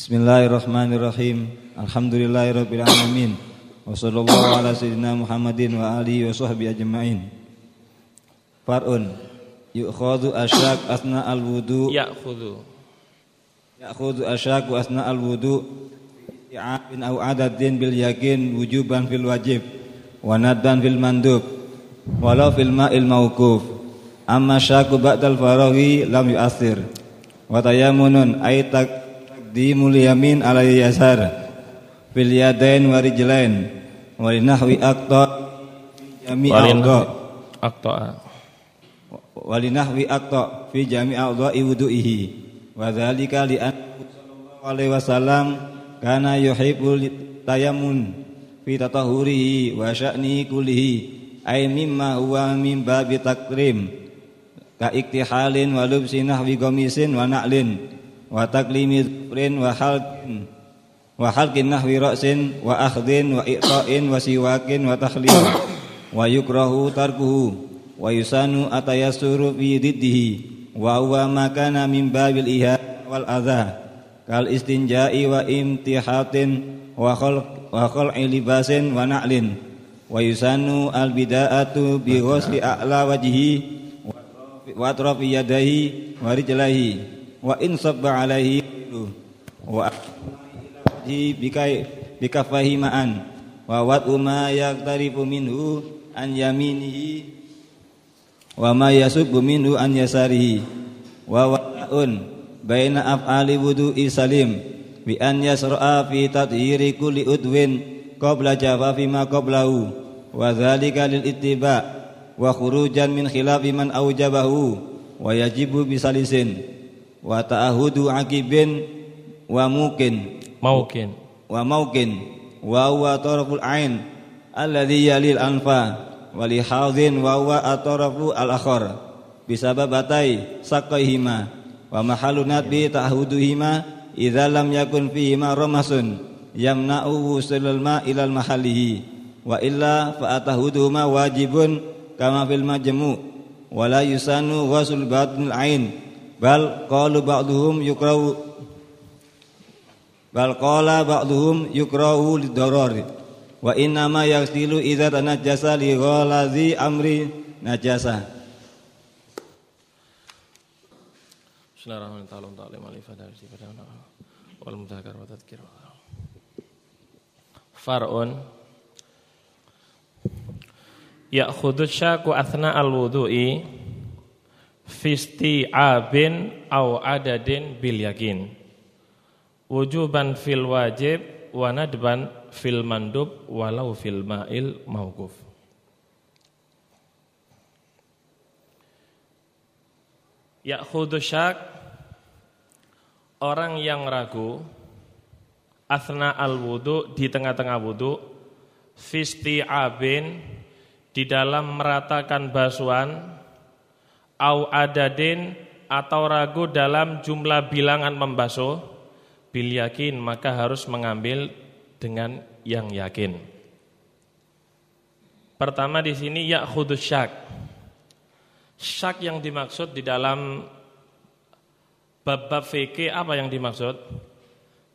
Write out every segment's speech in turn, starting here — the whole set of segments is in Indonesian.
Bismillahirrahmanirrahim. Alhamdulillahirabbil alamin. Wa sallallahu ala sayyidina Muhammadin wa alihi wa sahbihi ajmain. Farun. Yu'khadhu asyak asna al-wudu. Ya'khudhu. Ya'khudhu asyak asna al-wudu. I'abin aw adadin bil yakin wujuban fil wajib. Wa naddan fil mandub. Walau fil ma'il mauquf amma syaku ba'dal faraghi lam yu'athir. Wa tayammunun ay taqdimul yamin ala yasar. Fil yadain wa rijlain. Wa linahwi aqta jami' a'dha Akto'a wa linahwi aqta fi jami' a'dha'i wudu'ihi. Wa dzalika li an sallallahu alaihi wasallam kana yuhibbul tayammun fi tatahurihi wa sya'ni kullihi. Ay mimma huwa min babi takrim. Ka iktihalin wa lubsi nahwi qamisin wa na'lin wa taklimi dhufrin wa halqin wa halqin nahwi ra'sin wa akhdin wa iqta'in wa siwakin wa takhlil wa yukrahu tarkuhu wa yusanu atayassuru fi diddihi wa huwa ma kana min babil ihad wal adha kal istinja'i wa imtihatin wa khalq wa khal'i libasin wa na'lin wa yusanu al bida'atu bi ghusli a'la wajhi wa atrafi yadayhi wa rijlaihi wa in sabba alaihi wa wajhi bikai bikafahi ma'an. Wa wad'u ma yaqtarifu minhu an yaminihi. Wa ma yasubbu minhu an yasarihi. Wa wa'un baina af'ali wudu'i salim. Bi an yasra'a fi tadhiri kulli udwin qabla jawafi ma qablahu. Wa dzalika lil ittiba wa ta'ahudu akibin wa mukin. Maukin. Wa maukin. Wa huwa taraful ain alladhi yalil anfa wa li hadhin wa huwa atarafu al akhar bisababatai saqaihima wa mahalu nadbi ta'huduhima idza lam yakun fihima ramasun yamna'u wusulul ma ilal mahalihi wa illa fa atahuduhuma wajibun kama fil majmu wa la yusanu wasul batinil ain bal qalu ba'dhum yukrahu. Bal qala ba'dhum yukrahu lidarar. Wa inna ma yaghsilu idza tanajjasa li ghalazi amri najasa. Bismillahirrahmanirrahim. Ta'lim al-ifadah wal mudzakkar wa tadhkir Far'un. Ya'khudhu syaku athna al-wudu'i Fisti'abin au adadin bil yakin. Wujuban fil wajib wa nadban fil mandub walau fil ma'il mauquf Ya'khudhu syak Orang yang ragu Athna al-wudu di tengah-tengah wudu Fisti'abin Di dalam meratakan basuhan Au adadin Atau ragu dalam jumlah bilangan membasuh Bil yakin maka harus mengambil dengan yang yakin Pertama di sini ya'khudhu syak Syak yang dimaksud di dalam bab-bab fikih apa yang dimaksud?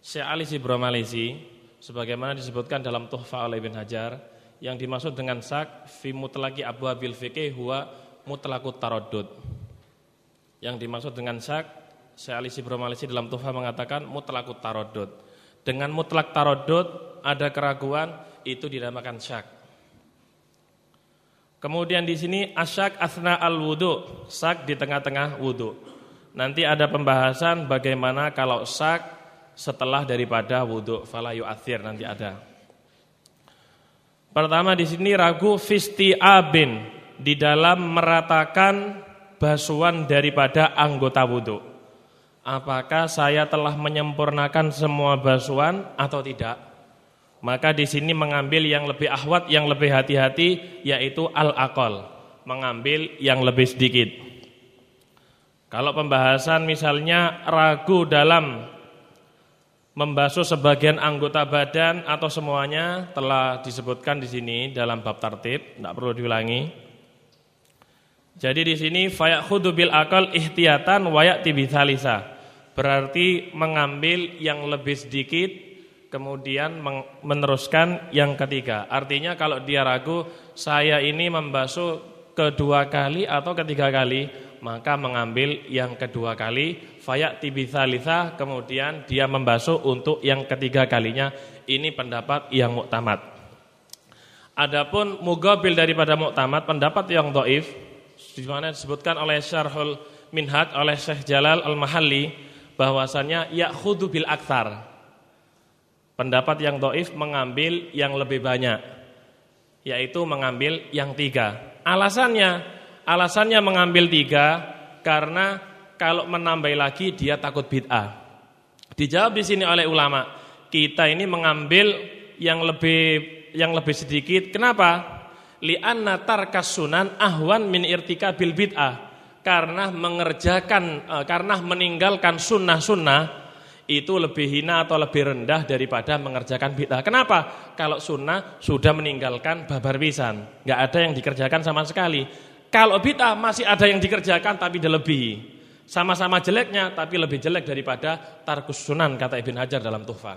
Syekh Ali Sibro Malisi sebagaimana disebutkan dalam Tuhfa oleh Ibn Hajar yang dimaksud dengan syak fi mutlaqi abwabil fikih huwa mutlaqut taraddud. Yang dimaksud dengan syak Syekh Ali Sibro Malisi dalam Tuhfa mengatakan mutlaqut taraddud. Dengan mutlak taraddud ada keraguan itu dinamakan syak. Kemudian di sini asyak asna al wudu, sak di tengah-tengah wudu. Nanti ada pembahasan bagaimana kalau sak setelah daripada wudu, fala yu'athir nanti ada. Pertama di sini ragu fisti abin di dalam meratakan basuhan daripada anggota wudu. Apakah saya telah menyempurnakan semua basuhan atau tidak? Maka di sini mengambil yang lebih ahwat, yang lebih hati-hati yaitu al-aqal, mengambil yang lebih sedikit. Kalau pembahasan misalnya ragu dalam membasuh sebagian anggota badan atau semuanya telah disebutkan di sini dalam bab tertib, tidak perlu diulangi. Jadi di sini fayakhudhu bil akal ihtiyatan wa ya'ti bithalisa. Berarti mengambil yang lebih sedikit kemudian meneruskan yang ketiga. Artinya kalau dia ragu, saya ini membasuh kedua kali atau ketiga kali, maka mengambil yang kedua kali, fayak tibitsalitsah, kemudian dia membasuh untuk yang ketiga kalinya. Ini pendapat yang muktamad. Adapun mugabil daripada muktamad, pendapat yang doif, di mana disebutkan oleh Syarhul Minhaj oleh Syekh Jalal Al-Mahalli bahwasannya ya'khudhu bil aktsar Pendapat yang doif mengambil yang lebih banyak, yaitu mengambil yang tiga. Alasannya, alasannya mengambil tiga karena kalau menambah lagi dia takut bid'ah. Dijawab di sini oleh ulama, kita ini mengambil yang lebih yang lebih sedikit. Kenapa? Li'anna tarkas sunan ahwan min irtikabil bid'ah. Karena mengerjakan, eh, karena meninggalkan sunnah-sunnah itu lebih hina atau lebih rendah daripada mengerjakan bid'ah. Kenapa? Kalau sunnah sudah meninggalkan babar pisan, nggak ada yang dikerjakan sama sekali. Kalau bid'ah masih ada yang dikerjakan tapi lebih. Sama-sama jeleknya tapi lebih jelek daripada tarkus sunan kata Ibn Hajar dalam Tuhfa.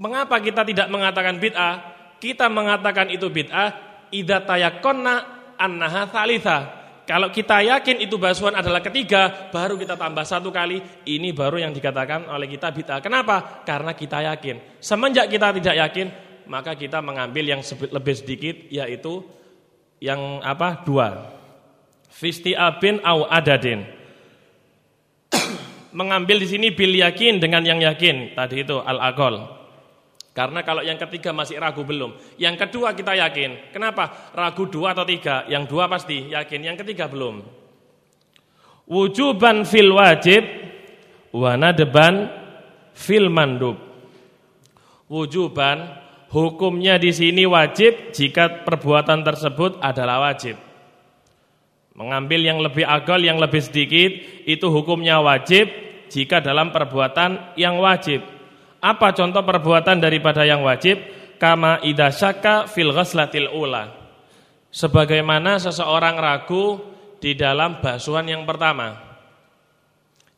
Mengapa kita tidak mengatakan bid'ah? Kita mengatakan itu bid'ah idza tayakkonna annaha thalitha kalau kita yakin itu basuhan adalah ketiga, baru kita tambah satu kali, ini baru yang dikatakan oleh kita bid'ah. Kenapa? Karena kita yakin. Semenjak kita tidak yakin, maka kita mengambil yang lebih sedikit, yaitu yang apa? Dua. Fisti'abin au adadin. mengambil di sini bil yakin dengan yang yakin. Tadi itu al-agol. Karena kalau yang ketiga masih ragu belum. Yang kedua kita yakin. Kenapa? Ragu dua atau tiga. Yang dua pasti yakin. Yang ketiga belum. Wujuban fil wajib. Wana deban fil mandub. Wujuban hukumnya di sini wajib jika perbuatan tersebut adalah wajib. Mengambil yang lebih agal, yang lebih sedikit itu hukumnya wajib jika dalam perbuatan yang wajib. Apa contoh perbuatan daripada yang wajib? Kama idasaka fil ghaslatil ula. Sebagaimana seseorang ragu di dalam basuhan yang pertama.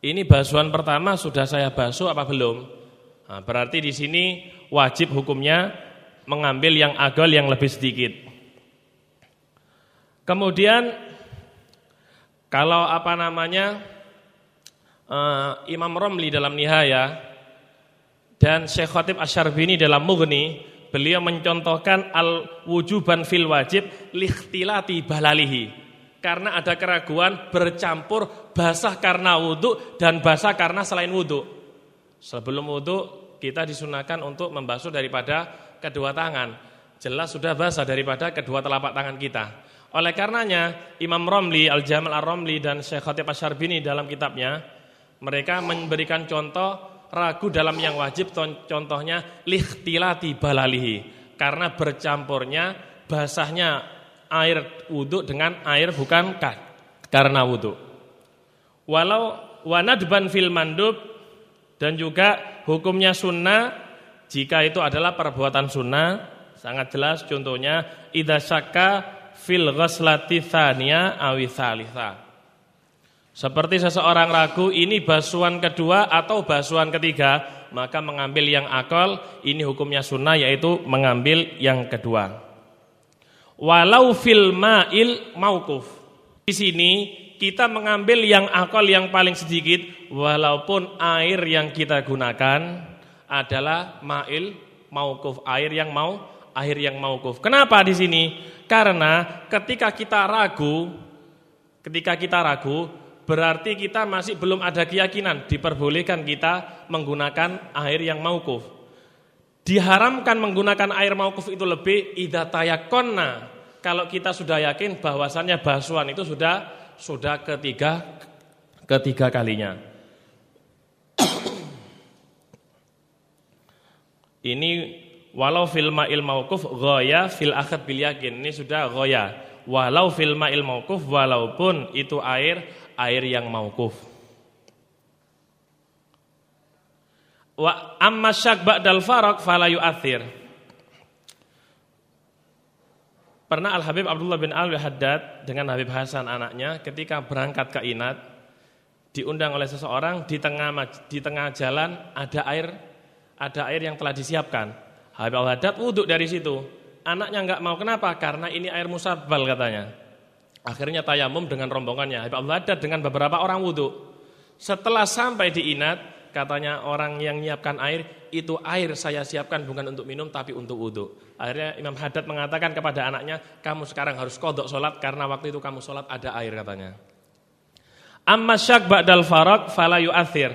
Ini basuhan pertama sudah saya basuh apa belum? Nah, berarti di sini wajib hukumnya mengambil yang agal yang lebih sedikit. Kemudian kalau apa namanya uh, Imam Romli dalam Nihaya dan Syekh Khatib Asyarbini dalam Mughni beliau mencontohkan al-wujuban fil wajib likhtilati balalihi. Karena ada keraguan bercampur basah karena wudhu dan basah karena selain wudhu. Sebelum wudhu kita disunahkan untuk membasuh daripada kedua tangan. Jelas sudah basah daripada kedua telapak tangan kita. Oleh karenanya Imam Romli, Al-Jamal Ar-Romli dan Syekh Khatib Asyarbini dalam kitabnya mereka memberikan contoh ragu dalam yang wajib contohnya lihtilati balalihi karena bercampurnya basahnya air wudhu dengan air bukan karena wudhu. Walau wanadban fil mandub dan juga hukumnya sunnah jika itu adalah perbuatan sunnah sangat jelas contohnya idza syakka fil ghaslati tsaniya awi seperti seseorang ragu ini basuhan kedua atau basuhan ketiga, maka mengambil yang akal, ini hukumnya sunnah yaitu mengambil yang kedua. Walau fil ma'il maukuf. Di sini kita mengambil yang akal yang paling sedikit walaupun air yang kita gunakan adalah ma'il maukuf, air yang mau air yang maukuf. Kenapa di sini? Karena ketika kita ragu, ketika kita ragu, berarti kita masih belum ada keyakinan diperbolehkan kita menggunakan air yang maukuf. Diharamkan menggunakan air maukuf itu lebih idza tayakonna. Kalau kita sudah yakin bahwasannya basuhan itu sudah sudah ketiga ketiga kalinya. Ini walau fil ma'il maukuf ghaya fil akhad bil yakin. Ini sudah ghaya. Walau fil ma'il maukuf walaupun itu air air yang maukuf. Wa amma syak ba'dal farak fala yu'athir. Pernah Al-Habib Abdullah bin Al-Haddad dengan Habib Hasan anaknya ketika berangkat ke Inat, diundang oleh seseorang di tengah di tengah jalan ada air ada air yang telah disiapkan. Habib Al-Haddad wudhu dari situ. Anaknya nggak mau kenapa? Karena ini air musabal katanya. Akhirnya tayamum dengan rombongannya. Habib Al-Haddad dengan beberapa orang wudhu. Setelah sampai di Inat, katanya orang yang menyiapkan air, itu air saya siapkan bukan untuk minum tapi untuk wudhu. Akhirnya Imam Haddad mengatakan kepada anaknya, kamu sekarang harus kodok sholat karena waktu itu kamu sholat ada air katanya. Amma syak ba'dal farak fala yu'athir.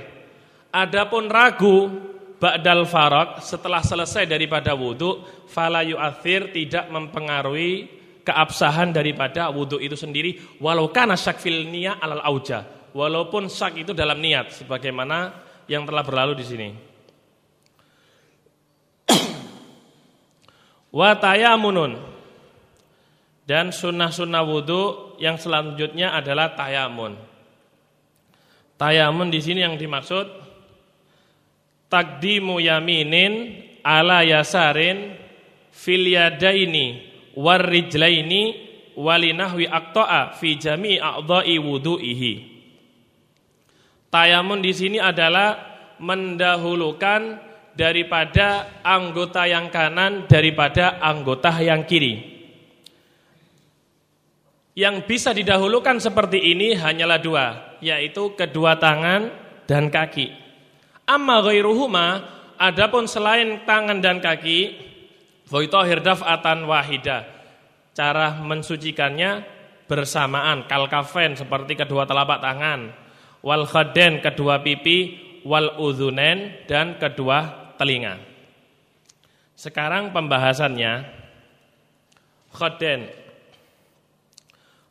Adapun ragu ba'dal farak setelah selesai daripada wudhu fala yu'athir tidak mempengaruhi keabsahan daripada wudhu itu sendiri walau kana syak fil niya alal auja. Walaupun syak itu dalam niat sebagaimana yang telah berlalu di sini. Watayamunun dan sunnah-sunnah wudhu yang selanjutnya adalah tayamun. Tayamun di sini yang dimaksud takdimu yaminin ala yasarin fil yadaini warrijlaini walinahwi aqta'a fi jami'i a'dha'i wudu'ihi. Tayamun di sini adalah mendahulukan daripada anggota yang kanan daripada anggota yang kiri. Yang bisa didahulukan seperti ini hanyalah dua, yaitu kedua tangan dan kaki. Amma ghairuhuma, adapun selain tangan dan kaki, faitahir daf'atan wahida. Cara mensucikannya bersamaan, kalkafen seperti kedua telapak tangan, wal khaden kedua pipi, wal udhunen dan kedua telinga. Sekarang pembahasannya khoden.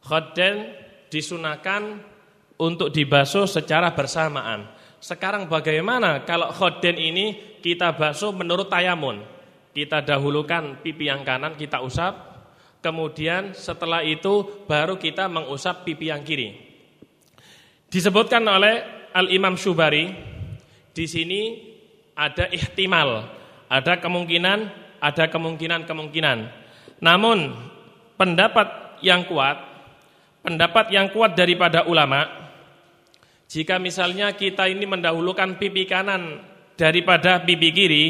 Khoden disunahkan untuk dibasuh secara bersamaan. Sekarang bagaimana kalau khoden ini kita basuh menurut tayamun? Kita dahulukan pipi yang kanan kita usap, kemudian setelah itu baru kita mengusap pipi yang kiri. Disebutkan oleh Al-Imam Syubari di sini ada ihtimal, ada kemungkinan, ada kemungkinan-kemungkinan. Namun pendapat yang kuat, pendapat yang kuat daripada ulama, jika misalnya kita ini mendahulukan pipi kanan daripada pipi kiri,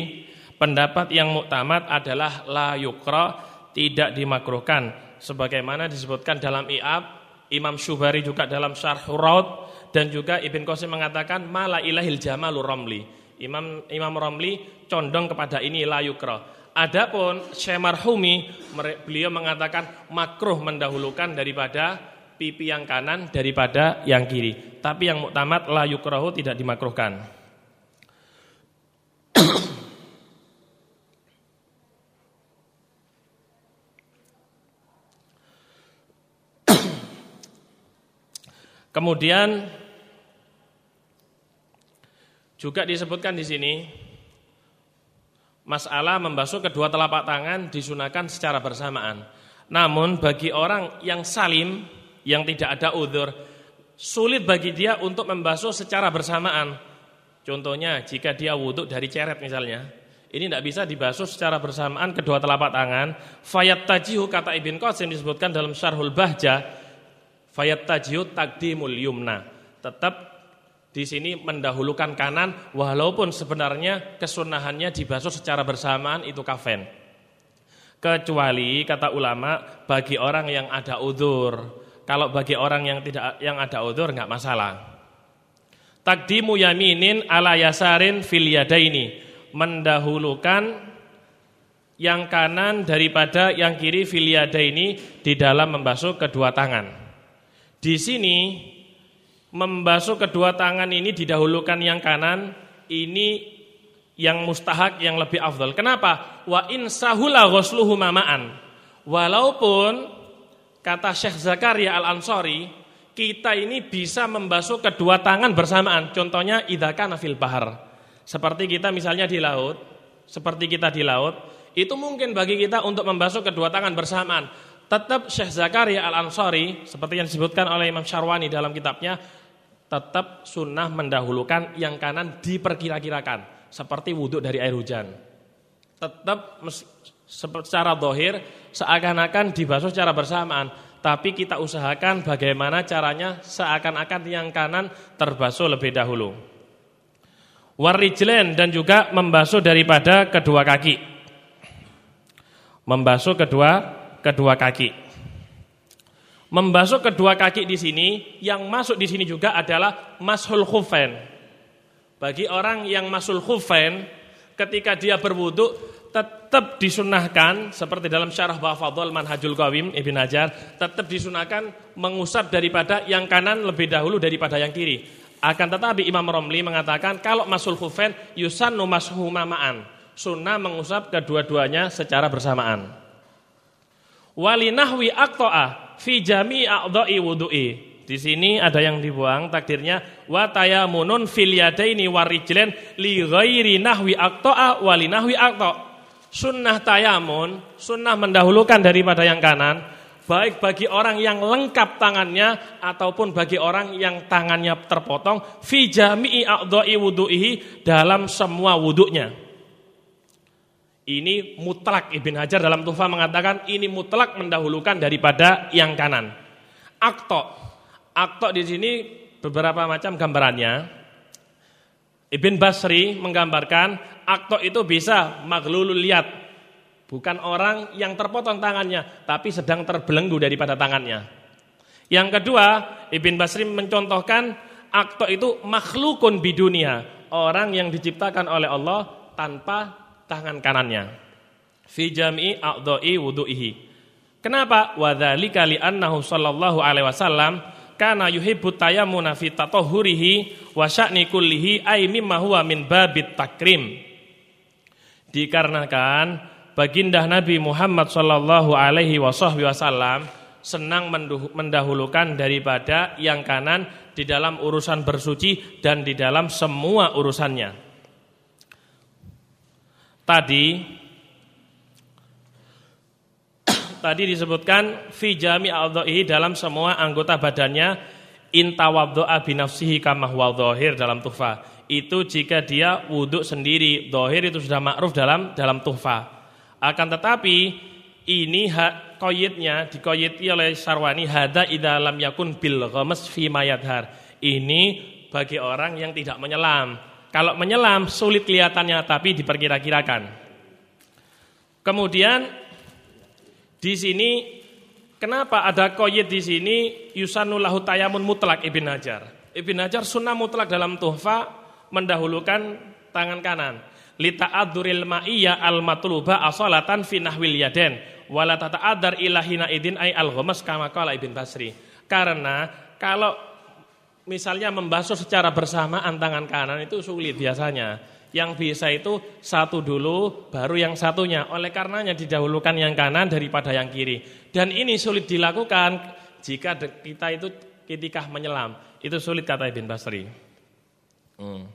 pendapat yang muktamad adalah la yukra, tidak dimakruhkan. Sebagaimana disebutkan dalam i'ab, Imam Syubari juga dalam Syarh Raud dan juga Ibn Qasim mengatakan mala ilahil jamalur romli Imam Imam Romli condong kepada ini layukro. Adapun Syekh Marhumi beliau mengatakan makruh mendahulukan daripada pipi yang kanan daripada yang kiri. Tapi yang muktamad layukrohu tidak dimakruhkan. Kemudian juga disebutkan di sini masalah membasuh kedua telapak tangan disunahkan secara bersamaan. Namun bagi orang yang salim, yang tidak ada udur, sulit bagi dia untuk membasuh secara bersamaan. Contohnya jika dia wudhu dari ceret misalnya, ini tidak bisa dibasuh secara bersamaan kedua telapak tangan. Fayat tajihu kata Ibn Qasim disebutkan dalam Syarhul Bahja, fayat tajihu takdimul yumna. Tetap di sini mendahulukan kanan walaupun sebenarnya kesunahannya dibasuh secara bersamaan itu kafen. Kecuali kata ulama bagi orang yang ada udur. Kalau bagi orang yang tidak yang ada udur nggak masalah. Takdimu yaminin ala yasarin fil yadaini. Mendahulukan yang kanan daripada yang kiri fil yadaini di dalam membasuh kedua tangan. Di sini membasuh kedua tangan ini didahulukan yang kanan, ini yang mustahak yang lebih afdal. Kenapa? Wa in sahula ghusluhu mamaan. Walaupun kata Syekh Zakaria Al-Ansori, kita ini bisa membasuh kedua tangan bersamaan. Contohnya idza fil bahar. Seperti kita misalnya di laut, seperti kita di laut, itu mungkin bagi kita untuk membasuh kedua tangan bersamaan. Tetap Syekh Zakaria Al-Ansari seperti yang disebutkan oleh Imam Syarwani dalam kitabnya tetap sunnah mendahulukan yang kanan diperkira-kirakan seperti wudhu dari air hujan. Tetap secara dohir seakan-akan dibasuh secara bersamaan. tapi kita usahakan bagaimana caranya seakan-akan yang kanan terbasuh lebih dahulu. Warijlen dan juga membasuh daripada kedua kaki. Membasuh kedua kedua kaki. Membasuh kedua kaki di sini yang masuk di sini juga adalah mashul khufain. Bagi orang yang masul khufain ketika dia berwudu tetap disunahkan seperti dalam syarah Bafadol Manhajul Qawim Ibn Hajar tetap disunahkan mengusap daripada yang kanan lebih dahulu daripada yang kiri. Akan tetapi Imam Romli mengatakan kalau masul khufain yusannu mashuhuma ma'an. Sunnah mengusap kedua-duanya secara bersamaan. Walinahwi aktoa fi jami a'dha'i wudu'i. Di sini ada yang dibuang takdirnya wa tayamunun fil yadaini warijlan li ghairi nahwi aqta'a wa li nahwi aqta' sunnah tayamun, sunnah mendahulukan daripada yang kanan, baik bagi orang yang lengkap tangannya ataupun bagi orang yang tangannya terpotong fi jami'i a'dha'i wudu'ihi dalam semua wuduknya. Ini mutlak Ibn Hajar dalam Tufa mengatakan ini mutlak mendahulukan daripada yang kanan. Akto, akto di sini beberapa macam gambarannya. Ibn Basri menggambarkan akto itu bisa maglulul liat. Bukan orang yang terpotong tangannya, tapi sedang terbelenggu daripada tangannya. Yang kedua, Ibn Basri mencontohkan akto itu makhlukun bidunia. Orang yang diciptakan oleh Allah tanpa tangan kanannya. Fi jam'i a'dha'i wudu'ihi. Kenapa? Wadzalika li'annahu sallallahu alaihi wasallam kana yuhibbu tayammuna fi tatahhurihi wa sya'ni kullihi ay mimma huwa min babit takrim. Dikarenakan baginda Nabi Muhammad sallallahu alaihi wasallam senang mendahulukan daripada yang kanan di dalam urusan bersuci dan di dalam semua urusannya. Tadi tadi disebutkan fi jami a'dha'ihi dalam semua anggota badannya intawaddo'a binafsihi kama huwa dhahir dalam tuhfa. Itu jika dia wudhu sendiri, dhahir itu sudah ma'ruf dalam dalam tuhfa. Akan tetapi ini hak koyitnya dikoyiti oleh Sarwani hada idza lam yakun bil ghamas fi mayadhar. Ini bagi orang yang tidak menyelam. Kalau menyelam sulit kelihatannya tapi diperkira-kirakan. Kemudian di sini kenapa ada koyit di sini yusanulahu tayamun mutlak Ibn Hajar. Ibn Hajar sunnah mutlak dalam tuhfa mendahulukan tangan kanan. Lita aduril ma'iyya al matluba asolatan fi nahwil yaden wala adar ilahina idin ay al ghamas kama Ibn Basri. Karena kalau misalnya membasuh secara bersamaan tangan kanan itu sulit biasanya. Yang bisa itu satu dulu baru yang satunya. Oleh karenanya didahulukan yang kanan daripada yang kiri. Dan ini sulit dilakukan jika kita itu ketika menyelam. Itu sulit kata Ibn Basri. Hmm.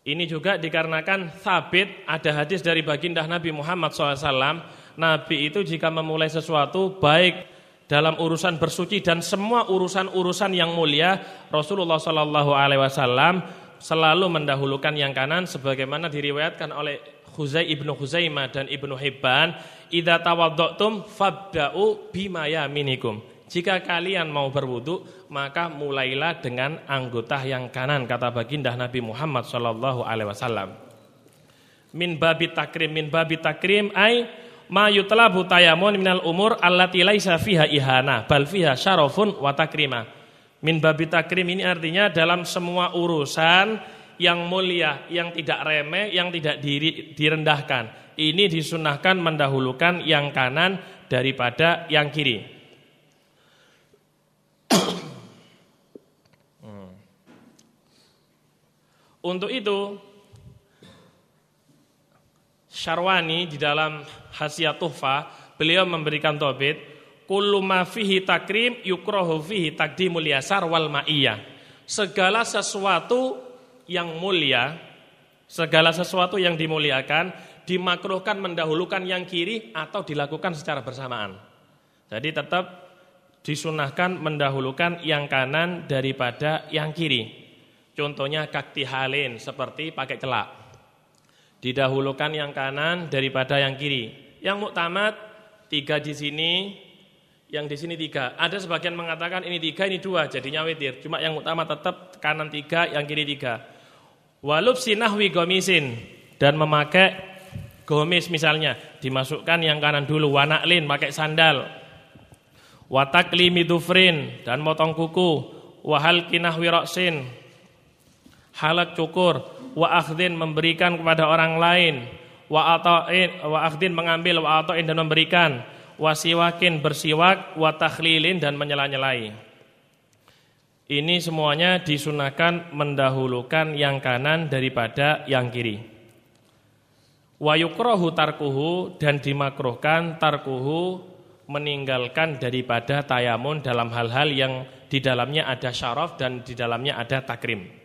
Ini juga dikarenakan sabit ada hadis dari baginda Nabi Muhammad SAW. Nabi itu jika memulai sesuatu baik dalam urusan bersuci dan semua urusan-urusan yang mulia Rasulullah Shallallahu Alaihi Wasallam selalu mendahulukan yang kanan sebagaimana diriwayatkan oleh Khuzai ibnu Khuzaimah dan ibnu Hibban, "Idza tawadda'tum fabda'u bima yaminikum." Jika kalian mau berwudu, maka mulailah dengan anggota yang kanan kata baginda Nabi Muhammad sallallahu alaihi wasallam. Min babi takrim min babi takrim ai ma yutlabu tayamun minal umur allati laisa fiha ihana bal fiha syarafun wa takrima. Min babi takrim ini artinya dalam semua urusan yang mulia, yang tidak remeh, yang tidak diri, direndahkan. Ini disunahkan mendahulukan yang kanan daripada yang kiri. Hmm. Untuk itu Syarwani di dalam Hasiyat Tuhfa beliau memberikan tobit kullu ma fihi takrim yukrahu fihi takdimul yasar wal ma'iyah. Segala sesuatu yang mulia, segala sesuatu yang dimuliakan dimakruhkan mendahulukan yang kiri atau dilakukan secara bersamaan. Jadi tetap disunahkan mendahulukan yang kanan daripada yang kiri. Contohnya kaktihalin seperti pakai celak. Didahulukan yang kanan daripada yang kiri. Yang muktamad tiga di sini Yang di sini tiga. Ada sebagian mengatakan ini tiga, ini dua, jadinya witir. Cuma yang utama tetap kanan tiga, yang kiri tiga. Walub sinahwi gomisin dan memakai gomis misalnya dimasukkan yang kanan dulu wanaklin pakai sandal watakli midufrin dan motong kuku wahal kinah wiroksin halak cukur wa akhdin memberikan kepada orang lain wa ata'in wa akhdin mengambil wa ata'in dan memberikan wasiwakin bersiwak wa takhlilin dan menyela-nyelai. Ini semuanya disunahkan mendahulukan yang kanan daripada yang kiri. Wa yukrahu tarkuhu dan dimakruhkan tarkuhu meninggalkan daripada tayamun dalam hal-hal yang di dalamnya ada syaraf dan di dalamnya ada takrim.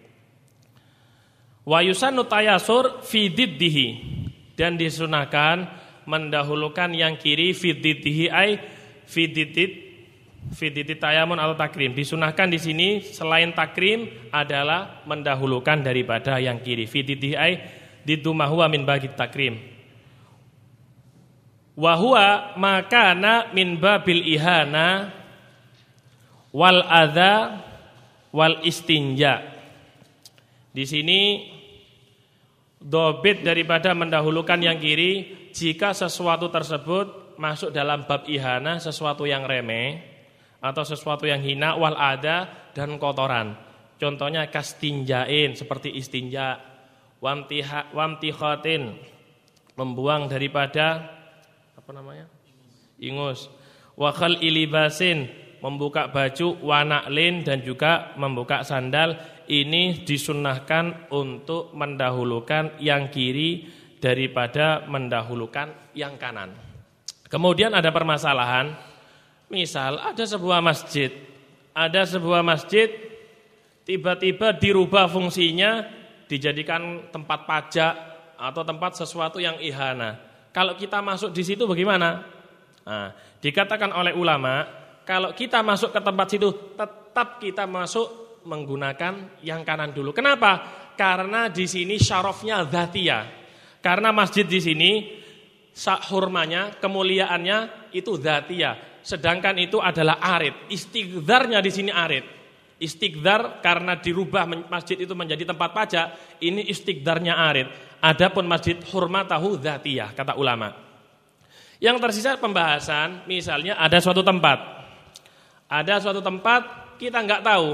Wa yusannu tayasur fi dan disunahkan mendahulukan yang kiri fiditihi ai fiditit fiditit tayamun atau takrim. Disunahkan di sini selain takrim adalah mendahulukan daripada yang kiri. Fiditihi ai didumahu min bagi takrim. Wahua makana min babil ihana wal adha wal istinja. Di sini dobit daripada mendahulukan yang kiri jika sesuatu tersebut masuk dalam bab ihana sesuatu yang remeh atau sesuatu yang hina wal ada dan kotoran. Contohnya kastinjain seperti istinja, wamtiha wamtihatin membuang daripada apa namanya? ingus. Wakal ilibasin membuka baju, wanaklin dan juga membuka sandal ini disunahkan untuk mendahulukan yang kiri daripada mendahulukan yang kanan. Kemudian ada permasalahan, misal ada sebuah masjid, ada sebuah masjid tiba-tiba dirubah fungsinya dijadikan tempat pajak atau tempat sesuatu yang ihana. Kalau kita masuk di situ bagaimana? Nah, dikatakan oleh ulama, kalau kita masuk ke tempat situ tetap kita masuk menggunakan yang kanan dulu. Kenapa? Karena di sini syarafnya zatiyah. Karena masjid di sini hurmanya, kemuliaannya itu dzatia. Sedangkan itu adalah arid. Istighdarnya di sini arid. Istighdar karena dirubah masjid itu menjadi tempat pajak, ini istighdarnya arid. Adapun masjid hurmatahu dzatiyah kata ulama. Yang tersisa pembahasan, misalnya ada suatu tempat. Ada suatu tempat kita nggak tahu.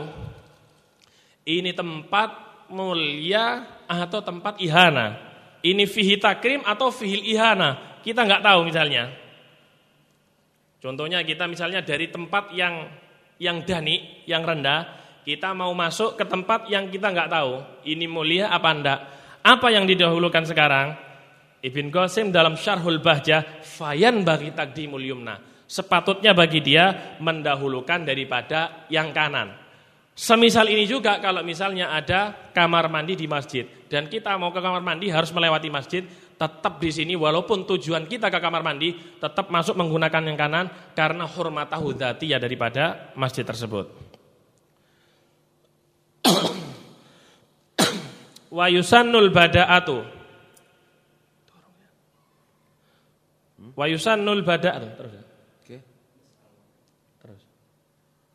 Ini tempat mulia atau tempat ihana ini fihi takrim atau fihi ihana. Kita nggak tahu misalnya. Contohnya kita misalnya dari tempat yang yang dani, yang rendah, kita mau masuk ke tempat yang kita nggak tahu. Ini mulia apa enggak? Apa yang didahulukan sekarang? Ibn Qasim dalam Syarhul Bahjah, fayan bagi takdimul yumna. Sepatutnya bagi dia mendahulukan daripada yang kanan. Semisal ini juga kalau misalnya ada kamar mandi di masjid dan kita mau ke kamar mandi harus melewati masjid, tetap di sini walaupun tujuan kita ke kamar mandi tetap masuk menggunakan yang kanan karena hurmatahu ya daripada masjid tersebut. Wa yusannul bada'atu. Wa yusannul bada'atu. Terus. Ya. Oke. Terus.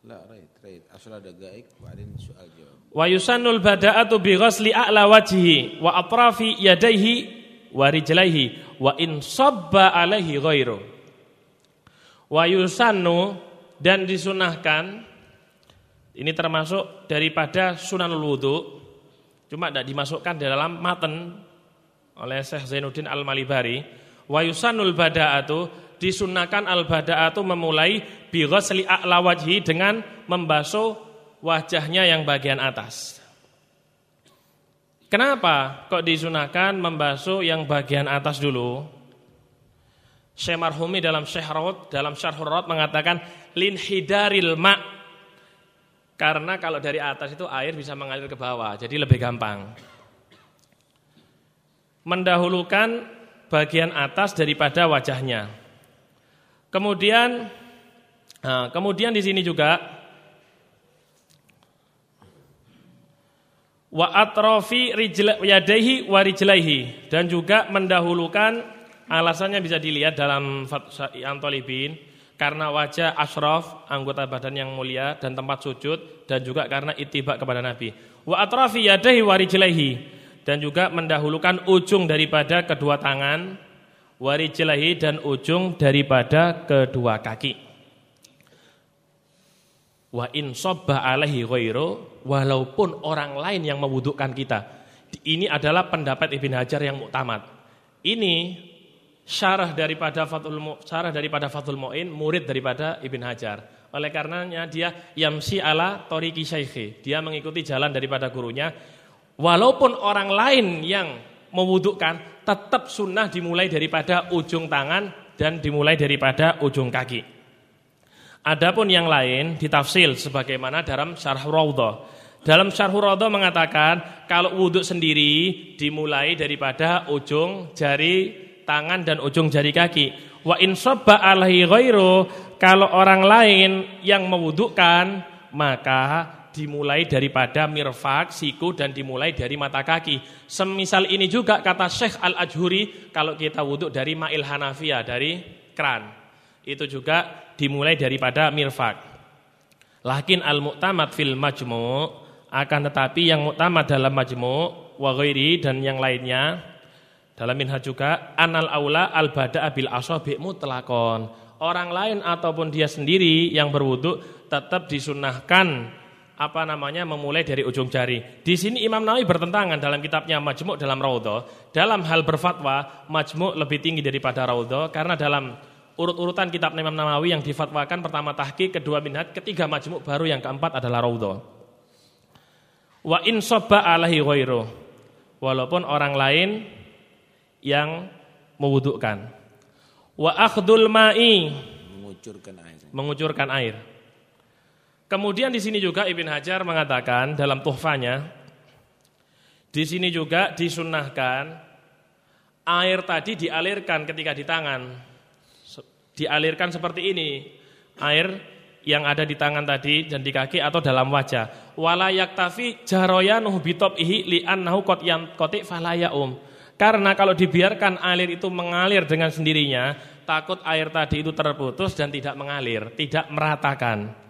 La, right. Baik, Wa yusannul bada'atu bi ghasli a'la wajhi wa atrafi yadayhi wa rijlaihi wa in sabba alaihi ghairu. Wa yusannu dan disunahkan ini termasuk daripada sunanul wudu cuma tidak dimasukkan di dalam matan oleh Syekh Zainuddin Al-Malibari wa yusannul bada'atu disunahkan al-bada'atu memulai bi ghasli a'la wajhi dengan membasuh wajahnya yang bagian atas. Kenapa kok disunahkan membasuh yang bagian atas dulu? Syekh Marhumi dalam Syekh Rawat, dalam Syarhur Rawat mengatakan lin hidaril ma' karena kalau dari atas itu air bisa mengalir ke bawah, jadi lebih gampang. Mendahulukan bagian atas daripada wajahnya. Kemudian nah, kemudian di sini juga wa atrofi yadaihi wa rijlaihi dan juga mendahulukan alasannya bisa dilihat dalam Antolibin karena wajah ashraf, anggota badan yang mulia dan tempat sujud dan juga karena itibak kepada Nabi. Wa atrafi yadayhi warijlaihi dan juga mendahulukan ujung daripada kedua tangan warijlaihi dan ujung daripada kedua kaki. Wa in sobba alaihi ghairu walaupun orang lain yang mewudukkan kita. Ini adalah pendapat Ibn Hajar yang muktamad. Ini syarah daripada Fathul syarah daripada Fathul Muin, murid daripada Ibn Hajar. Oleh karenanya dia yamsi ala toriki syaikhi. Dia mengikuti jalan daripada gurunya. Walaupun orang lain yang mewudukkan, tetap sunnah dimulai daripada ujung tangan dan dimulai daripada ujung kaki. Adapun yang lain ditafsil sebagaimana dalam syarah Raudhah. Dalam syarah Raudhah mengatakan kalau wuduk sendiri dimulai daripada ujung jari tangan dan ujung jari kaki. Wa in sabba alaihi kalau orang lain yang mewudukkan maka dimulai daripada mirfak, siku dan dimulai dari mata kaki. Semisal ini juga kata Syekh Al-Ajhuri kalau kita wuduk dari ma'il Hanafiyah dari kran. Itu juga dimulai daripada mirfak. Lakin al-mu'tamad fil majmu' akan tetapi yang muktamad dalam majmu' wa dan yang lainnya dalam minhaj juga anal aula al bada bil asabi mutlakon. Orang lain ataupun dia sendiri yang berwudu tetap disunahkan apa namanya memulai dari ujung jari. Di sini Imam Nawawi bertentangan dalam kitabnya Majmu' dalam Raudhah. Dalam hal berfatwa, Majmu' lebih tinggi daripada Raudhah karena dalam urut-urutan kitab Imam Nawawi yang difatwakan pertama tahqiq, kedua minhaj, ketiga Majmu' baru yang keempat adalah Raudhah. Wa in sabba alaihi ghairu. Walaupun orang lain yang mewudukkan. Wa akhdul ma'i mengucurkan air. Mengucurkan air. Kemudian di sini juga Ibn Hajar mengatakan dalam tuhfanya di sini juga disunnahkan air tadi dialirkan ketika di tangan. Dialirkan seperti ini. Air yang ada di tangan tadi dan di kaki atau dalam wajah. Wala yaktafi jaroyanuhu bitob'ihi li'annahu qad yanqati falaya um. Karena kalau dibiarkan air itu mengalir dengan sendirinya, takut air tadi itu terputus dan tidak mengalir, tidak meratakan.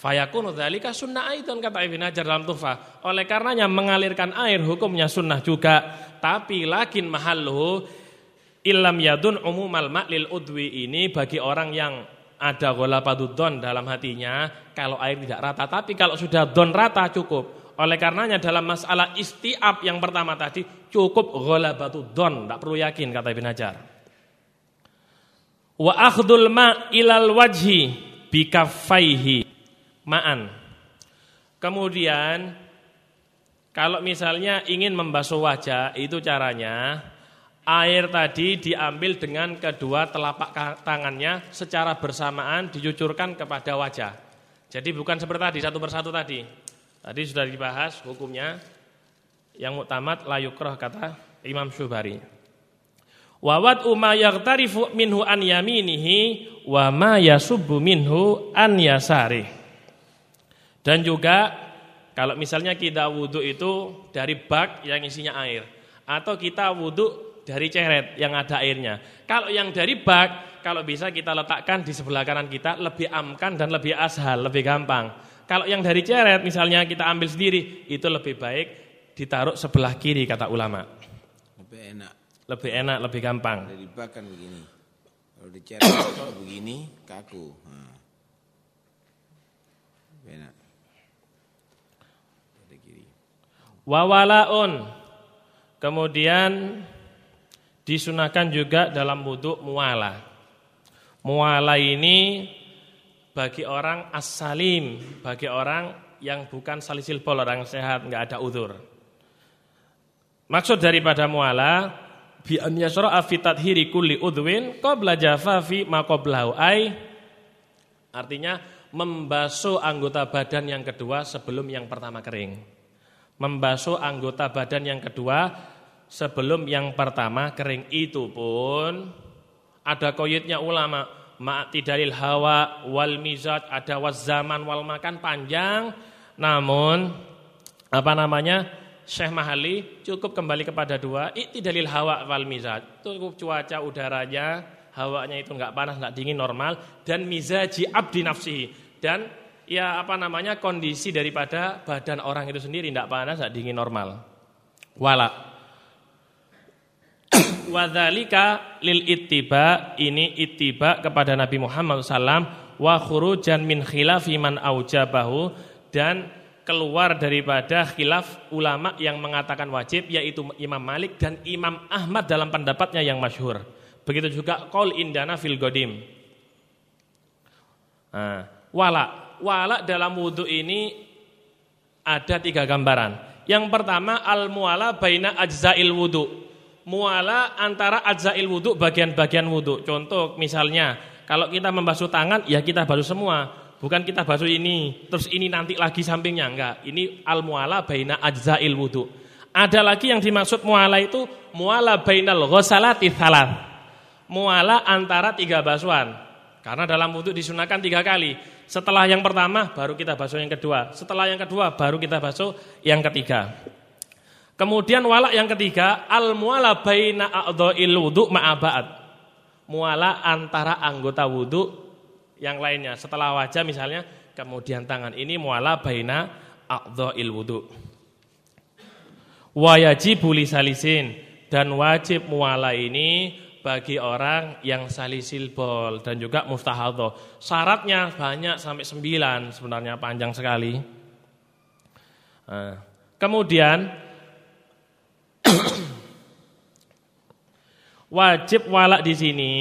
Fayakunu dzalika sunnah aidon kata Ibnu Hajar dalam Tuhfah. Oleh karenanya mengalirkan air hukumnya sunnah juga, tapi lakin mahalluhu ilam yadun umumal ma'lil udwi ini bagi orang yang ada gola padudon dalam hatinya kalau air tidak rata. Tapi kalau sudah don rata cukup. Oleh karenanya dalam masalah istiab yang pertama tadi cukup batu don, tidak perlu yakin kata Ibn Hajar. Wa akhdul ma ilal wajhi bikaffaihi ma'an. Kemudian kalau misalnya ingin membasuh wajah itu caranya air tadi diambil dengan kedua telapak tangannya secara bersamaan dicucurkan kepada wajah. Jadi bukan seperti tadi satu persatu tadi. Tadi sudah dibahas hukumnya yang muktamad la yukrah kata Imam Syubari. Wa wat umma yaghtarifu minhu an yaminihi wa ma yasubbu minhu an yasari. Dan juga kalau misalnya kita wudhu itu dari bak yang isinya air atau kita wudhu dari ceret yang ada airnya. Kalau yang dari bak, kalau bisa kita letakkan di sebelah kanan kita lebih amkan dan lebih ashal, lebih gampang. Kalau yang dari ceret misalnya kita ambil sendiri, itu lebih baik ditaruh sebelah kiri kata ulama. Lebih enak. Lebih enak, lebih gampang. Dari bahkan begini. Kalau di ceret begini kaku. Nah. Lebih enak. Dari kiri. Wawalaun. Kemudian disunahkan juga dalam wudhu muala. Muala ini bagi orang as-salim, bagi orang yang bukan salisil bol, orang sehat, nggak ada udur. Maksud daripada muala bi an yasra'a fi tadhiri kulli udwin qabla jafafi ma qablahu ai artinya membasuh anggota badan yang kedua sebelum yang pertama kering. Membasuh anggota badan yang kedua sebelum yang pertama kering itu pun. Ada koyitnya ulama ma'tidalil hawa wal mizaj ada was zaman wal makan panjang. Namun apa namanya Syekh Mahali cukup kembali kepada dua iktidalil hawa wal mizaj. Cukup cuaca udaranya hawanya itu nggak panas, nggak dingin normal. Dan mizaji abdi nafsihi. Dan ya apa namanya kondisi daripada badan orang itu sendiri nggak panas, nggak dingin normal. Wala Wadhalika lil ittiba ini ittiba kepada Nabi Muhammad SAW wa khurujan min khilafi man aujabahu dan keluar daripada khilaf ulama yang mengatakan wajib yaitu Imam Malik dan Imam Ahmad dalam pendapatnya yang masyhur. Begitu juga qaul indana fil godim. Nah, wala wala dalam wudhu ini ada tiga gambaran. Yang pertama al muala baina ajzail wudhu muala antara ajzail wudhu bagian-bagian wudhu. Contoh misalnya kalau kita membasuh tangan ya kita basuh semua. Bukan kita basuh ini terus ini nanti lagi sampingnya enggak. Ini al muala baina ajzail wudhu. Ada lagi yang dimaksud muala itu muala bainal ghasalati thalat. Muala antara tiga basuhan. Karena dalam wudhu disunahkan tiga kali. Setelah yang pertama baru kita basuh yang kedua. Setelah yang kedua baru kita basuh yang ketiga. Kemudian wala yang ketiga, al muala baina a'dha'il wudu ma'aba'at. Muala antara anggota wudu yang lainnya. Setelah wajah misalnya, kemudian tangan. Ini muala baina a'dha'il wudu. Wa yajibu salisin dan wajib muala ini bagi orang yang salisil bol dan juga mustahadho. Syaratnya banyak sampai sembilan sebenarnya panjang sekali. Nah, kemudian Wajib walak di sini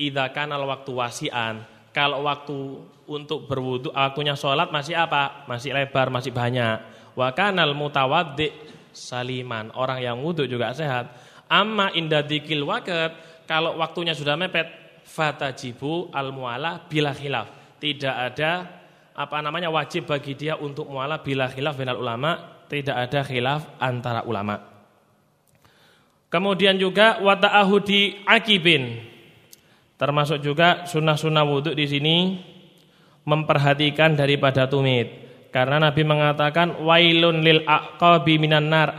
idza kanal waktu wasian. Kalau waktu untuk berwudu waktunya sholat masih apa? Masih lebar, masih banyak. Wa kanal mutawaddi saliman. Orang yang wudu juga sehat. Amma inda dikil wakat kalau waktunya sudah mepet fatajibu al muala bila khilaf. Tidak ada apa namanya wajib bagi dia untuk muala bila khilaf binal ulama, tidak ada khilaf antara ulama. Kemudian juga wata'ahudi akibin. Termasuk juga sunnah-sunnah wudhu di sini memperhatikan daripada tumit. Karena Nabi mengatakan wailun lil aqabi minan nar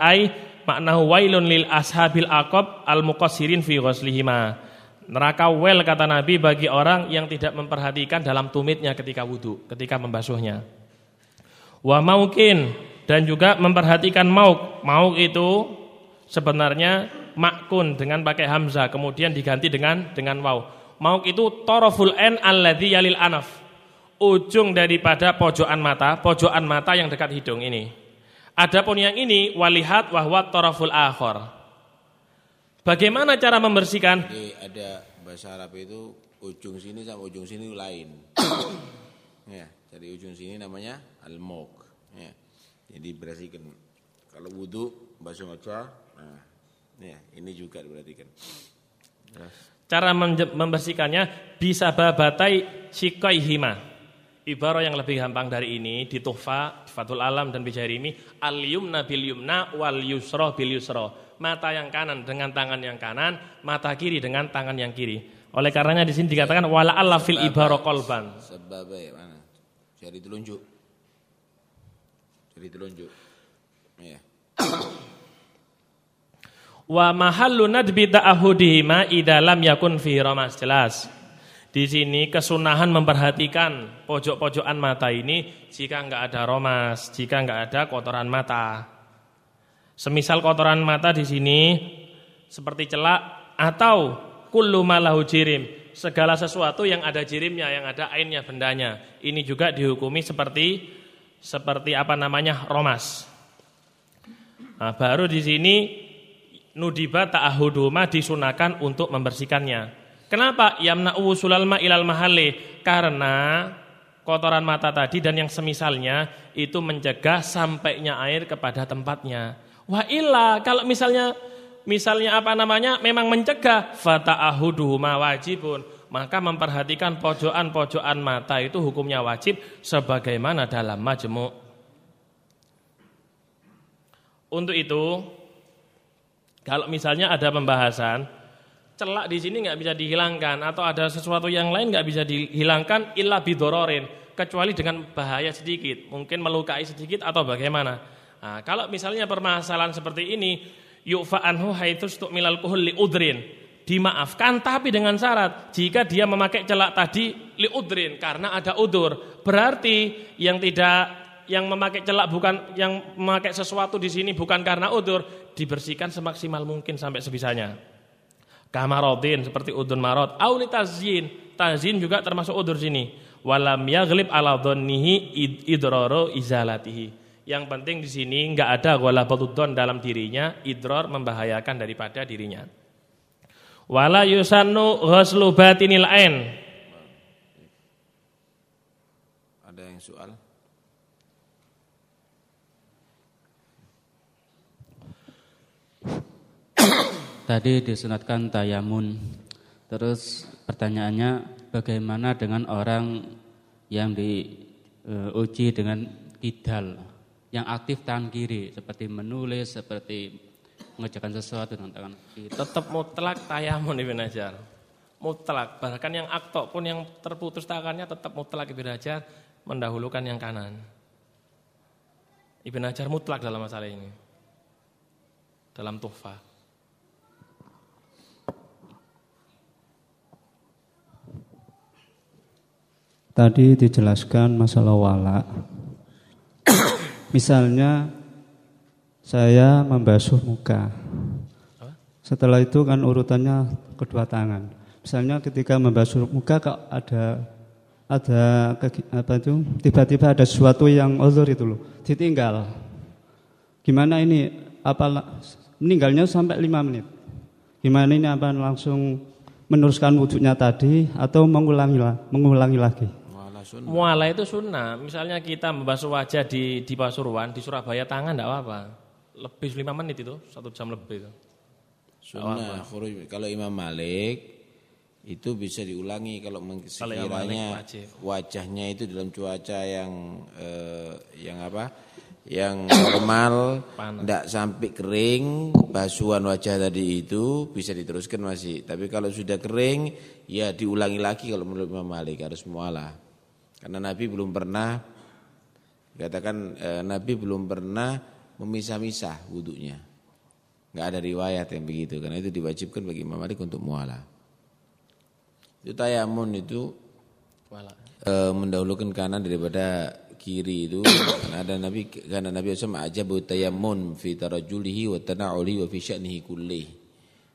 maknahu wailun lil ashabil aqab al muqassirin fi ghuslihima. Neraka wel kata Nabi bagi orang yang tidak memperhatikan dalam tumitnya ketika wudhu, ketika membasuhnya. Wa maukin dan juga memperhatikan mauk. Mauk itu sebenarnya makun dengan pakai hamzah kemudian diganti dengan dengan waw. Mauk itu toroful n alladhi yalil anaf. Ujung daripada pojokan mata, pojokan mata yang dekat hidung ini. Adapun yang ini walihat wahwa toroful akhor. Bagaimana cara membersihkan? Jadi ada bahasa Arab itu ujung sini sama ujung sini lain. ya, jadi ujung sini namanya al-mok. Ya. Jadi bersihkan. Kalau wudhu basuh wajah, nah Ya, ini juga diperhatikan. Ya. Cara membersihkannya bisa babatai hima. Ibarat yang lebih gampang dari ini di Tuhfa, Fatul Alam dan ini al yumna bil yumna wal yusra bil yusra. Mata yang kanan dengan tangan yang kanan, mata kiri dengan tangan yang kiri. Oleh karenanya di sini dikatakan wala alla fil ibaro qalban. Sebab mana? Jadi telunjuk. Jadi telunjuk. Ya. Wa mahallu nadbi ta'ahudihima idalam yakun fi ramas jelas. Di sini kesunahan memperhatikan pojok-pojokan mata ini jika enggak ada romas, jika enggak ada kotoran mata. Semisal kotoran mata di sini seperti celak atau kullu malahu jirim, segala sesuatu yang ada jirimnya, yang ada ainnya bendanya. Ini juga dihukumi seperti seperti apa namanya romas. Nah, baru di sini nudiba ta'ahuduma disunahkan untuk membersihkannya. Kenapa? Yamna usulal ma ilal mahali karena kotoran mata tadi dan yang semisalnya itu mencegah sampainya air kepada tempatnya. Wa illa kalau misalnya misalnya apa namanya memang mencegah fata'ahuduhuma wajibun maka memperhatikan pojokan-pojokan mata itu hukumnya wajib sebagaimana dalam majmu'. Untuk itu kalau misalnya ada pembahasan celak di sini nggak bisa dihilangkan atau ada sesuatu yang lain nggak bisa dihilangkan illa bidororin kecuali dengan bahaya sedikit, mungkin melukai sedikit atau bagaimana. Nah, kalau misalnya permasalahan seperti ini yufa anhu milal kuhul li udrin dimaafkan tapi dengan syarat jika dia memakai celak tadi liudrin karena ada udur. Berarti yang tidak yang memakai celak bukan yang memakai sesuatu di sini bukan karena udur dibersihkan semaksimal mungkin sampai sebisanya. Kamarodin seperti udun marot, auli tazin, tazin juga termasuk udur sini. Walam yaglib ala dhannihi idraro izalatihi. Yang penting di sini enggak ada ghalabatudon dalam dirinya, idror membahayakan daripada dirinya. Wala yusannu ghaslu batinil ain. Ada yang soal? Tadi disunatkan tayamun. Terus pertanyaannya bagaimana dengan orang yang diuji e, dengan kidal yang aktif tangan kiri seperti menulis, seperti mengerjakan sesuatu dengan tangan kiri. Tetap mutlak tayamun Ibn Hajar. Mutlak, bahkan yang aktok pun yang terputus tangannya tetap mutlak Ibn Hajar mendahulukan yang kanan. Ibn Hajar mutlak dalam masalah ini. Dalam tuhfa. Tadi dijelaskan masalah wala. Misalnya saya membasuh muka. Setelah itu kan urutannya kedua tangan. Misalnya ketika membasuh muka kok ada ada apa itu tiba-tiba ada sesuatu yang uzur itu loh, ditinggal. Gimana ini apa meninggalnya sampai lima menit. Gimana ini apa langsung meneruskan wujudnya tadi atau mengulangi mengulangi lagi? Sunnah. Muala itu sunnah. Misalnya kita membasuh wajah di di Pasuruan, di Surabaya tangan tidak apa-apa. Lebih lima menit itu, satu jam lebih itu. Sunnah. Kalau Imam Malik itu bisa diulangi kalau sekiranya wajahnya itu dalam cuaca yang eh, yang apa yang normal tidak sampai kering basuhan wajah tadi itu bisa diteruskan masih tapi kalau sudah kering ya diulangi lagi kalau menurut Imam Malik harus mualah karena Nabi belum pernah katakan e, Nabi belum pernah memisah-misah wudhunya. Enggak ada riwayat yang begitu karena itu diwajibkan bagi Imam Malik untuk muala. Itu tayamun itu e, mendahulukan kanan daripada kiri itu karena ada Nabi karena Nabi SAW ajabu tayamun fi tarajulihi wa tana'uli wa fi sya'nihi kullih.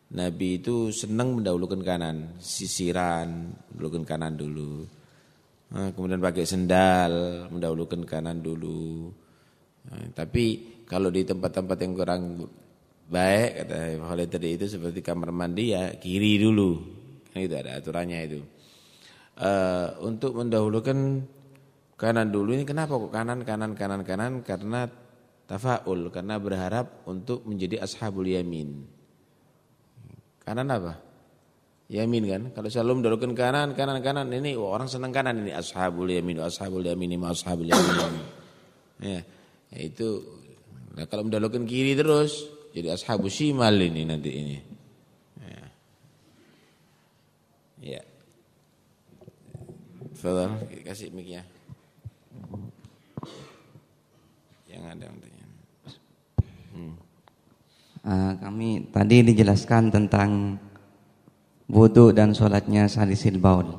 Nabi itu senang mendahulukan kanan, sisiran, mendahulukan kanan dulu. Nah, kemudian pakai sendal, mendahulukan kanan dulu. Nah, tapi kalau di tempat-tempat yang kurang baik kata tadi itu seperti kamar mandi ya kiri dulu. Kan itu ada aturannya itu. Uh, untuk mendahulukan kanan dulu ini kenapa kok kanan kanan kanan kanan karena tafaul karena berharap untuk menjadi ashabul yamin. Kanan apa? Yamin kan. Kalau selalu mendahulukan kanan, kanan, kanan ini oh, orang senang kanan ini ashabul yamin, ashabul yamin, ashabul yamin. ya, ya itu nah, kalau mendahulukan kiri terus jadi ashabul shimal ini nanti ini. Ya. Ya. Fadal, kasih mic-nya. Yang ada tanya. Hmm. Uh, kami tadi dijelaskan tentang wudhu dan sholatnya salisil baul.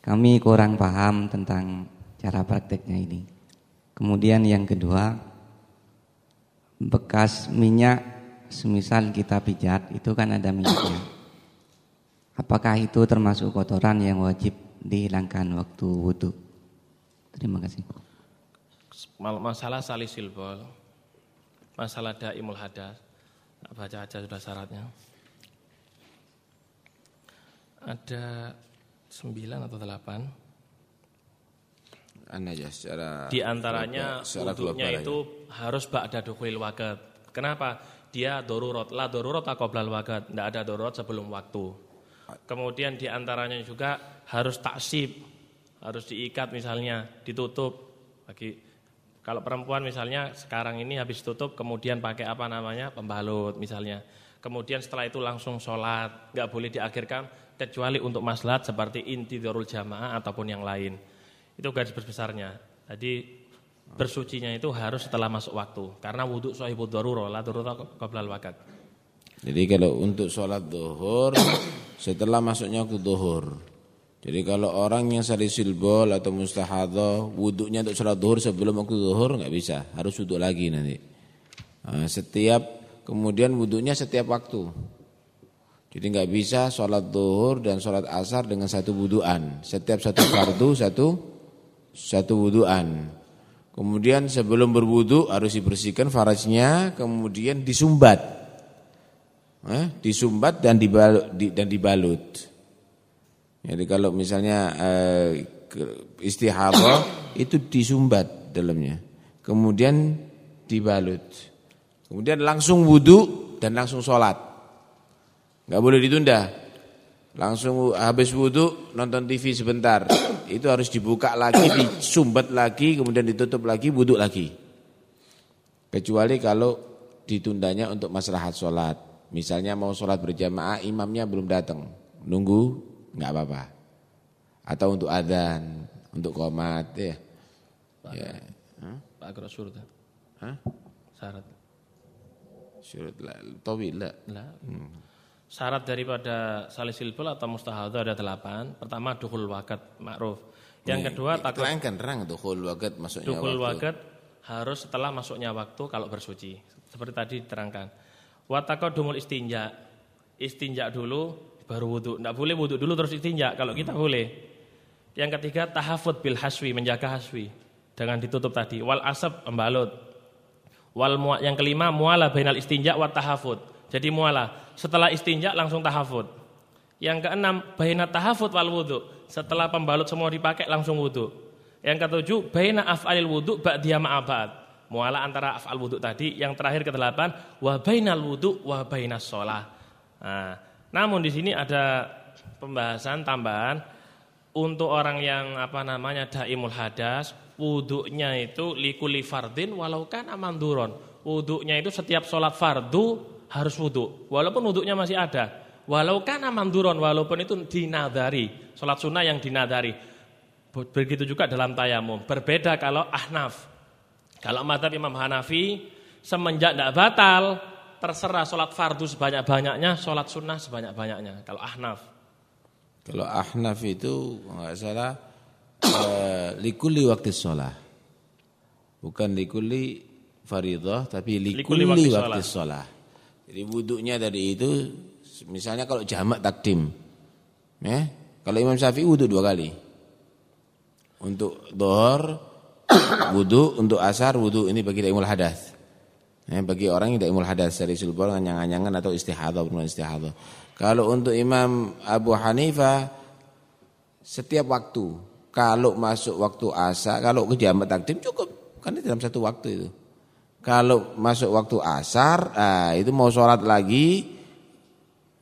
Kami kurang paham tentang cara prakteknya ini. Kemudian yang kedua, bekas minyak semisal kita pijat itu kan ada minyaknya. Apakah itu termasuk kotoran yang wajib dihilangkan waktu wudhu? Terima kasih. Masalah salisil baul, masalah daimul hadas, baca aja sudah syaratnya. Ada sembilan atau delapan. aja secara di antaranya wudhunya itu harus ba'da dukhulil waqt. Kenapa? Dia darurat, la darurat qoblal waqt, tidak ada darurat sebelum waktu. Kemudian di antaranya juga harus taksib, harus diikat misalnya, ditutup. Bagi kalau perempuan misalnya sekarang ini habis tutup kemudian pakai apa namanya? pembalut misalnya. Kemudian setelah itu langsung sholat, nggak boleh diakhirkan kecuali untuk maslahat seperti inti darul jamaah ataupun yang lain. Itu garis besarnya. Jadi bersucinya itu harus setelah masuk waktu karena wudhu sahibud darurah la darurah qoblal waqt. Jadi kalau untuk sholat duhur setelah masuknya waktu duhur. Jadi kalau orang yang salisil bol atau mustahadah wuduknya untuk sholat duhur sebelum waktu duhur nggak bisa, harus wuduk lagi nanti. Nah, setiap kemudian wuduknya setiap waktu. Jadi nggak bisa sholat duhur dan sholat asar dengan satu wuduan. Setiap satu fardu satu satu wuduan. Kemudian sebelum berwudu harus dibersihkan farajnya, kemudian disumbat eh, disumbat dan dibalut, di, dan dibalut. Jadi kalau misalnya eh, istihadah itu disumbat dalamnya, kemudian dibalut, kemudian langsung wudhu dan langsung sholat, nggak boleh ditunda. Langsung habis wudhu nonton TV sebentar, itu harus dibuka lagi, disumbat lagi, kemudian ditutup lagi, wudhu lagi. Kecuali kalau ditundanya untuk maslahat sholat. Misalnya mau sholat berjamaah, imamnya belum datang, nunggu nggak apa-apa. Atau untuk adzan, untuk komat, ya. Pak, ya. Pak Agro surut. Hah? Syarat. Surut lah, tawil lah. Hmm. Syarat daripada salisil bol atau mustahadah ada delapan. Pertama duhul wakat ma'ruf. Yang kedua takut. Terangkan terang duhul wakat masuknya duhul wakat harus setelah masuknya waktu kalau bersuci. Seperti tadi diterangkan. Wataqaddumul istinja. Istinja dulu baru wudu. Enggak boleh wudu dulu terus istinja kalau kita boleh. Yang ketiga tahafud bil haswi, menjaga haswi dengan ditutup tadi. Wal asab membalut. Wal yang kelima muala bainal istinja wa tahafud. Jadi muala, setelah istinja langsung tahafud. Yang keenam baina tahafud wal wudu. Setelah pembalut semua dipakai langsung wudu. Yang ketujuh baina af'alil wudu ba'diya ma'abad muala antara af'al wudhu tadi. Yang terakhir kedelapan wa bainal wudhu wa bainas sholah. Nah, namun di sini ada pembahasan tambahan untuk orang yang apa namanya daimul hadas, wudhunya itu likuli fardin walau kan amanduron. Wudhunya itu setiap sholat fardu harus wudhu, walaupun wudhunya masih ada. Walau kan amanduron, walaupun itu dinadari, sholat sunnah yang dinadari. Begitu juga dalam tayamum. Berbeda kalau ahnaf. Kalau madhab Imam Hanafi semenjak tidak batal terserah sholat fardu sebanyak-banyaknya, sholat sunnah sebanyak-banyaknya. Kalau Ahnaf. Kalau Ahnaf itu nggak salah eh, likuli waktu sholat. Bukan likuli faridah tapi likuli, likuli waktu sholat. Jadi wuduknya dari itu misalnya kalau jamak takdim. Ya, kalau Imam Syafi'i wudhu dua kali. Untuk dohor wudu untuk asar wudu ini bagi daimul hadas. Ya, bagi orang yang daimul hadas dari sulbol anyang-anyangan atau istihadah bukan istihadah. Kalau untuk Imam Abu Hanifah setiap waktu kalau masuk waktu asar, kalau ke jamak takdim cukup kan dalam satu waktu itu. Kalau masuk waktu asar, ah, itu mau sholat lagi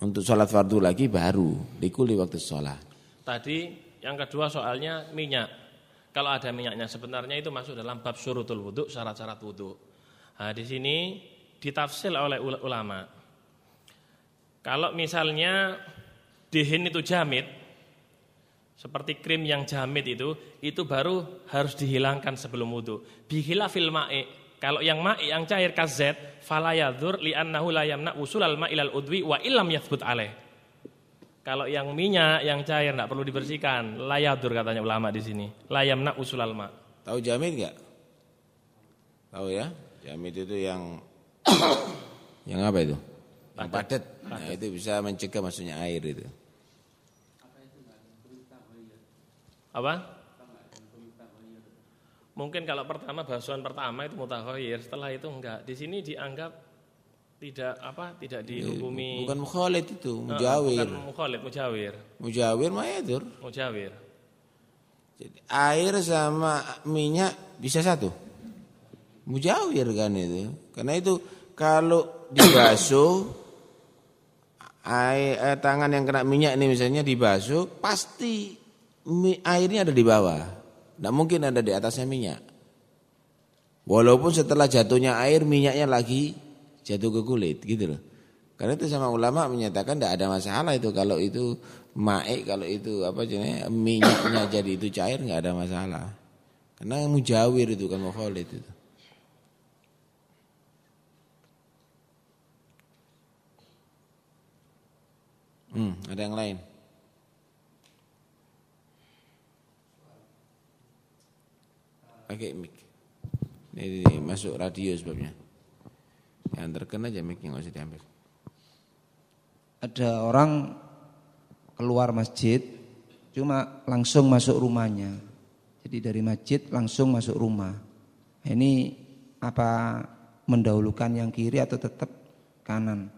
untuk sholat fardu lagi baru dikuli waktu sholat. Tadi yang kedua soalnya minyak. Kalau ada minyaknya sebenarnya itu masuk dalam bab surutul wudhu, syarat-syarat wudhu. Nah, di sini ditafsir oleh ulama. Kalau misalnya dihin itu jamit, seperti krim yang jamit itu, itu baru harus dihilangkan sebelum wudhu. Bihila fil ma'i. Kalau yang ma'i yang cair kazet, falayadur li'annahu la yamna usulal ma'ilal udwi wa illam yathbut alaih. Kalau yang minyak, yang cair tidak perlu dibersihkan. Layadur katanya ulama di sini. Layamna usul alma. Tahu jamit nggak? Tahu ya? Jamit itu yang yang apa itu? Yang padat. Nah, itu bisa mencegah masuknya air itu. Apa? Mungkin kalau pertama basuhan pertama itu mutahoyir, setelah itu enggak. Di sini dianggap tidak apa tidak iya, dihukumi. bukan mukhalid itu mujawir. bukan mukhalid mujawir. Mujawir mayadur. Mujawir. Jadi air sama minyak bisa satu. Mujawir kan itu. Karena itu kalau dibasuh air eh, tangan yang kena minyak ini misalnya dibasuh pasti airnya ada di bawah tidak mungkin ada di atasnya minyak walaupun setelah jatuhnya air minyaknya lagi jatuh ke kulit gitu loh. Karena itu sama ulama menyatakan tidak ada masalah itu kalau itu mae kalau itu apa jenis minyaknya jadi itu cair nggak ada masalah. Karena mujawir itu kan mukhalid itu. Hmm, ada yang lain? Pakai mic. Ini, ini masuk radio sebabnya. Yang terkena aja mic nggak usah diambil. Ada orang keluar masjid cuma langsung masuk rumahnya. Jadi dari masjid langsung masuk rumah. Ini apa mendahulukan yang kiri atau tetap kanan?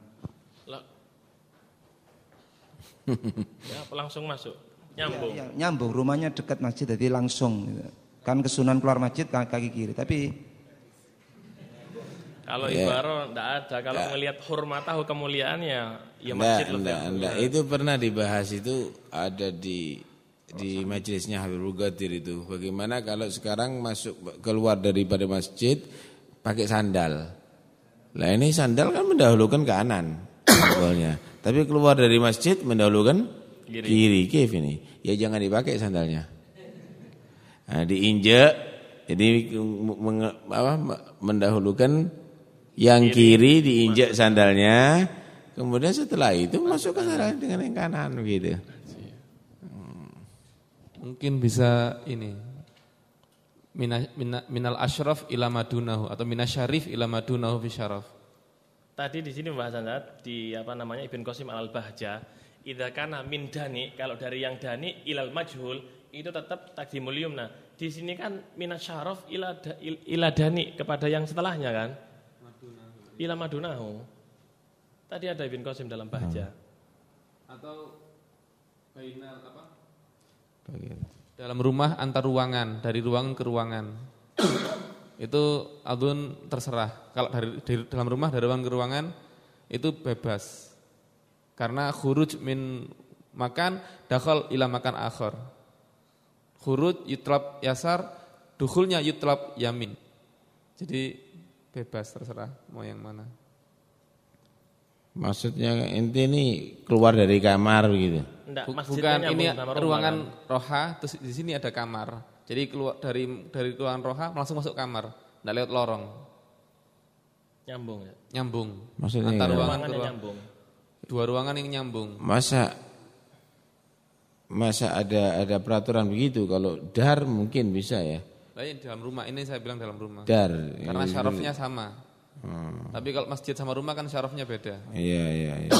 Ya, langsung masuk. Nyambung. Ya, ya, nyambung rumahnya dekat masjid jadi langsung gitu. Kan kesunan keluar masjid kaki kiri tapi kalau Ya. ibarat enggak ada, kalau Ya. ngelihat hurmatahu kemuliaannya, ya Enggak, masjid lebih enggak, enggak. Itu pernah dibahas itu ada di di majelisnya Habibul Ghadir itu. Bagaimana kalau sekarang masuk keluar daripada masjid pakai sandal. Lah ini sandal kan mendahulukan kanan awalnya. Tapi keluar dari masjid mendahulukan Kiri. kiri. Kif ini. Ya jangan dipakai sandalnya. Nah, diinjek jadi apa, mendahulukan yang kiri diinjek sandalnya, kemudian setelah itu masuk ke sana dengan yang kanan gitu. Mungkin bisa ini mina, mina, minal ashraf ila madunahu atau minasyarif ila madunahu fi syaraf. Tadi di sini pembahasan di apa namanya Ibn Qasim al bahja idza kana min dani kalau dari yang dani ilal majhul itu tetap takdimul yumna. Di sini kan minasyaraf ila da- il- ila dani kepada yang setelahnya kan? Ila madunahu. Tadi ada Ibn Qasim dalam bahja. Atau bainal apa? Dalam rumah antar ruangan, dari ruangan ke ruangan. itu adun terserah. Kalau dari, dari dalam rumah dari ruangan ke ruangan itu bebas. Karena khuruj min makan dakhal ila makan akhar. Khuruj yutlab yasar, dukhulnya yutlab yamin. Jadi bebas terserah mau yang mana. Maksudnya inti ini keluar dari kamar gitu. Enggak, Bukan ini ruangan kan? roha, terus di sini ada kamar. Jadi keluar dari dari ruangan roha langsung masuk kamar, nggak lewat lorong, nyambung ya. nyambung. Maksudnya Antar ruangan ke Ruangannya ruang- nyambung. dua ruangan yang nyambung. Masa masa ada ada peraturan begitu kalau dar mungkin bisa ya. Lain dalam rumah ini saya bilang dalam rumah. Dar. Karena syarafnya sama. Hmm. Tapi kalau masjid sama rumah kan syarafnya beda. Iya iya iya.